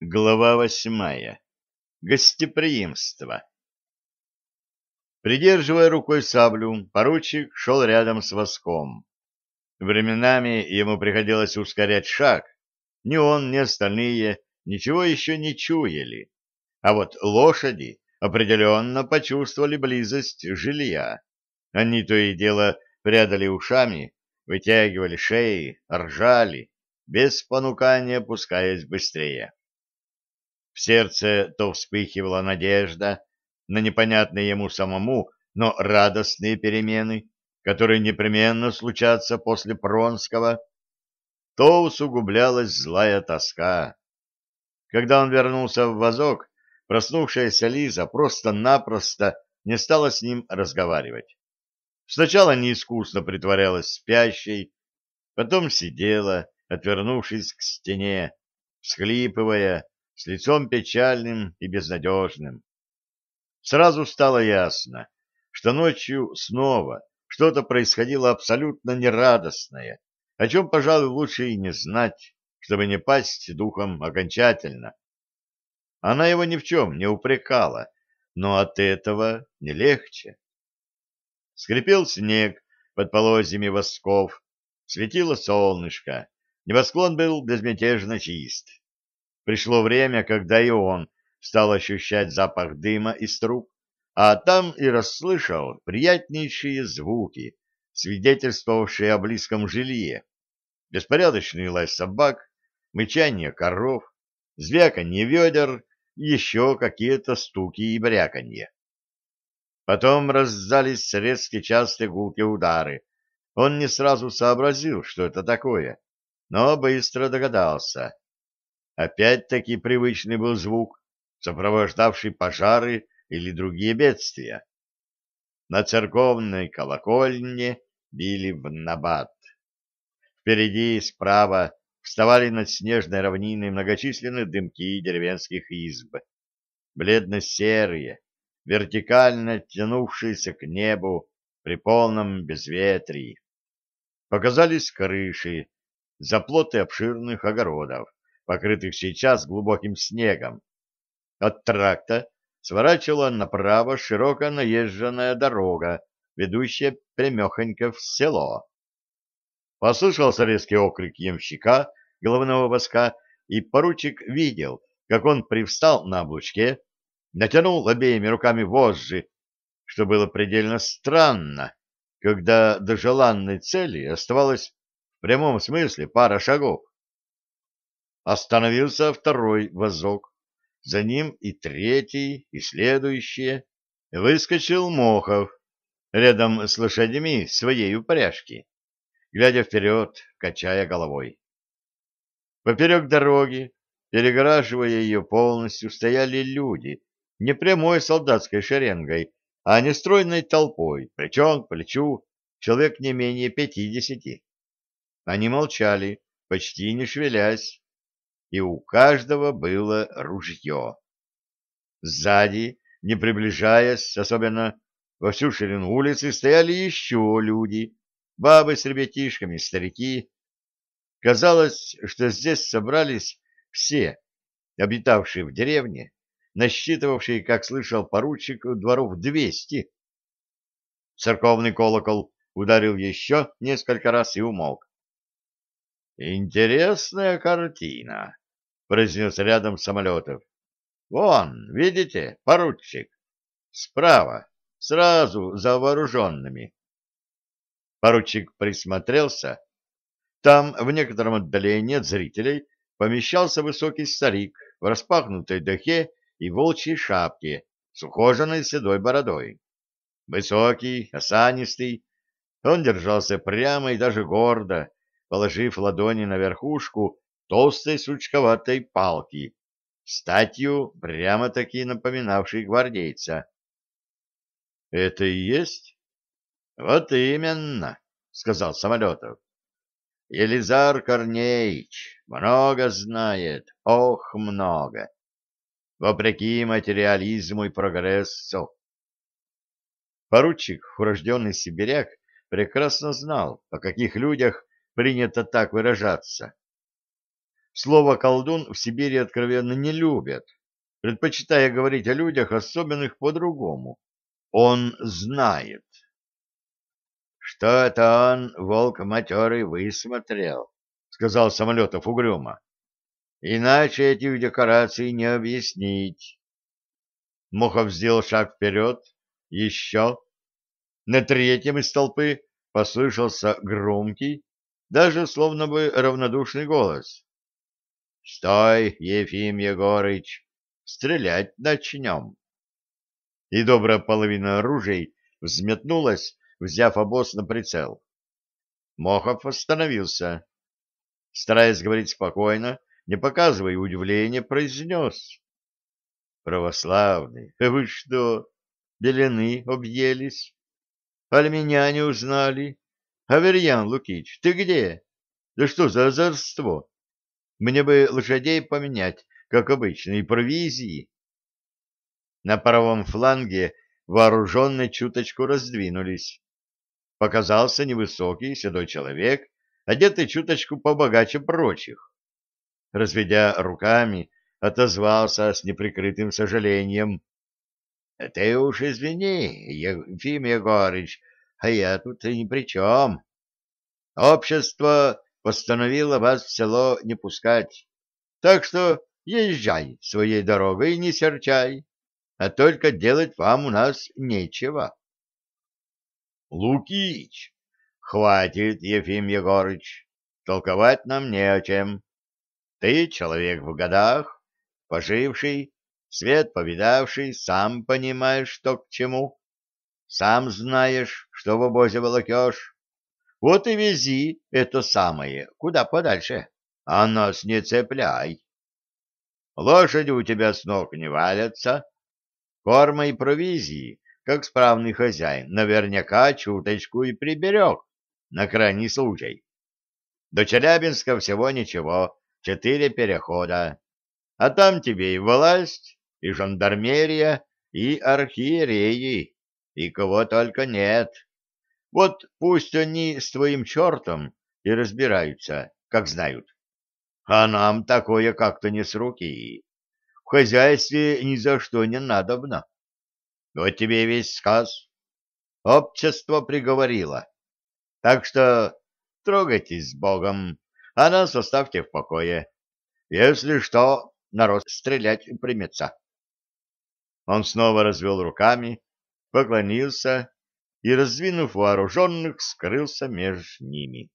Глава восьмая. Гостеприимство. Придерживая рукой саблю, поручик шел рядом с воском. Временами ему приходилось ускорять шаг. Ни он, ни остальные ничего еще не чуяли. А вот лошади определенно почувствовали близость жилья. Они то и дело прядали ушами, вытягивали шеи, ржали, без понукания опускаясь быстрее. В сердце то вспыхивала надежда на непонятные ему самому, но радостные перемены, которые непременно случатся после Пронского, то усугублялась злая тоска. Когда он вернулся в вазок, проснувшаяся Лиза просто-напросто не стала с ним разговаривать. Сначала неискусно притворялась спящей, потом сидела, отвернувшись к стене, всхлипывая, с лицом печальным и безнадежным. Сразу стало ясно, что ночью снова что-то происходило абсолютно нерадостное, о чем, пожалуй, лучше и не знать, чтобы не пасть духом окончательно. Она его ни в чем не упрекала, но от этого не легче. Скрипел снег под полозьями восков, светило солнышко, небосклон был безмятежно чист. Пришло время, когда и он стал ощущать запах дыма из труб, а там и расслышал приятнейшие звуки, свидетельствовавшие о близком жилье. Беспорядочный лай собак, мычание коров, звяканье ведер еще какие-то стуки и бряканье. Потом раздались резкие частые гулкие удары. Он не сразу сообразил, что это такое, но быстро догадался. Опять-таки привычный был звук, сопровождавший пожары или другие бедствия. На церковной колокольне били в набат. Впереди и справа вставали над снежной равниной многочисленные дымки деревенских изб. Бледно-серые, вертикально тянувшиеся к небу при полном безветрии. Показались крыши, заплоты обширных огородов покрытых сейчас глубоким снегом. От тракта сворачивала направо широкая наезженная дорога, ведущая прямехонько в село. Послышался резкий окрик ямщика, головного воска, и поручик видел, как он привстал на облучке, натянул обеими руками вожжи, что было предельно странно, когда до желанной цели оставалось в прямом смысле пара шагов. Остановился второй вазок, за ним и третий, и следующие. Выскочил Мохов рядом с лошадьми своей упряжки, глядя вперед, качая головой. Поперек дороги, перегораживая ее полностью, стояли люди, не прямой солдатской шеренгой, а нестройной толпой, плечом к плечу, человек не менее пятидесяти. Они молчали, почти не шевелясь, и у каждого было ружье. Сзади, не приближаясь, особенно во всю ширину улицы, стояли еще люди, бабы с ребятишками, старики. Казалось, что здесь собрались все, обитавшие в деревне, насчитывавшие, как слышал поручик, дворов двести. Церковный колокол ударил еще несколько раз и умолк. «Интересная картина», — произнес рядом самолетов. «Вон, видите, поручик? Справа, сразу за вооруженными». Поручик присмотрелся. Там, в некотором отдалении от зрителей, помещался высокий старик в распахнутой дахе и волчьей шапке с ухоженной седой бородой. Высокий, осанистый, он держался прямо и даже гордо, положив ладони на верхушку толстой сучковатой палки, статью прямо-таки напоминавшей гвардейца. — Это и есть? — Вот именно, — сказал Самолетов. — Елизар Корнеич много знает, ох, много. Вопреки материализму и прогрессу. Поручик, урожденный сибиряк, прекрасно знал, о каких людях принято так выражаться. Слово «колдун» в Сибири откровенно не любят, предпочитая говорить о людях, особенных по-другому. Он знает. Что-то он, волк матерый, высмотрел, — сказал Самолетов угрюмо. Иначе этих декораций не объяснить. Мохов сделал шаг вперед, еще. На третьем из толпы послышался громкий, даже словно бы равнодушный голос. — Стой, Ефим Егорыч, стрелять начнем. И добрая половина оружий взметнулась, взяв обоз на прицел. Мохов остановился. Стараясь говорить спокойно, не показывая удивления, произнес. — Православный, вы что, белены объелись? Аль меня не узнали? Аверьян Лукич, ты где? Да что за озорство? Мне бы лошадей поменять, как обычно, и провизии. На правом фланге вооруженные чуточку раздвинулись. Показался невысокий седой человек, одетый чуточку побогаче прочих. Разведя руками, отозвался с неприкрытым сожалением. — Ты уж извини, Ефим Егорыч, а я тут ни при чем. Общество постановило вас в село не пускать, так что езжай своей дорогой и не серчай, а только делать вам у нас нечего. — Лукич, хватит, Ефим Егорыч, толковать нам не о чем. Ты человек в годах, поживший, свет повидавший, сам понимаешь, что к чему. Сам знаешь, что в обозе волокешь. Вот и вези это самое куда подальше, а нас не цепляй. Лошади у тебя с ног не валятся. Корма и провизии, как справный хозяин, наверняка чуточку и приберег на крайний случай. До Челябинска всего ничего, четыре перехода. А там тебе и власть, и жандармерия, и архиереи, и кого только нет. Вот пусть они с твоим чертом и разбираются, как знают. А нам такое как-то не с руки. В хозяйстве ни за что не надобно. Вот тебе весь сказ. Общество приговорило. Так что трогайтесь с Богом, а нас оставьте в покое. Если что, народ стрелять примется. Он снова развел руками, поклонился и, раздвинув вооруженных, скрылся между ними.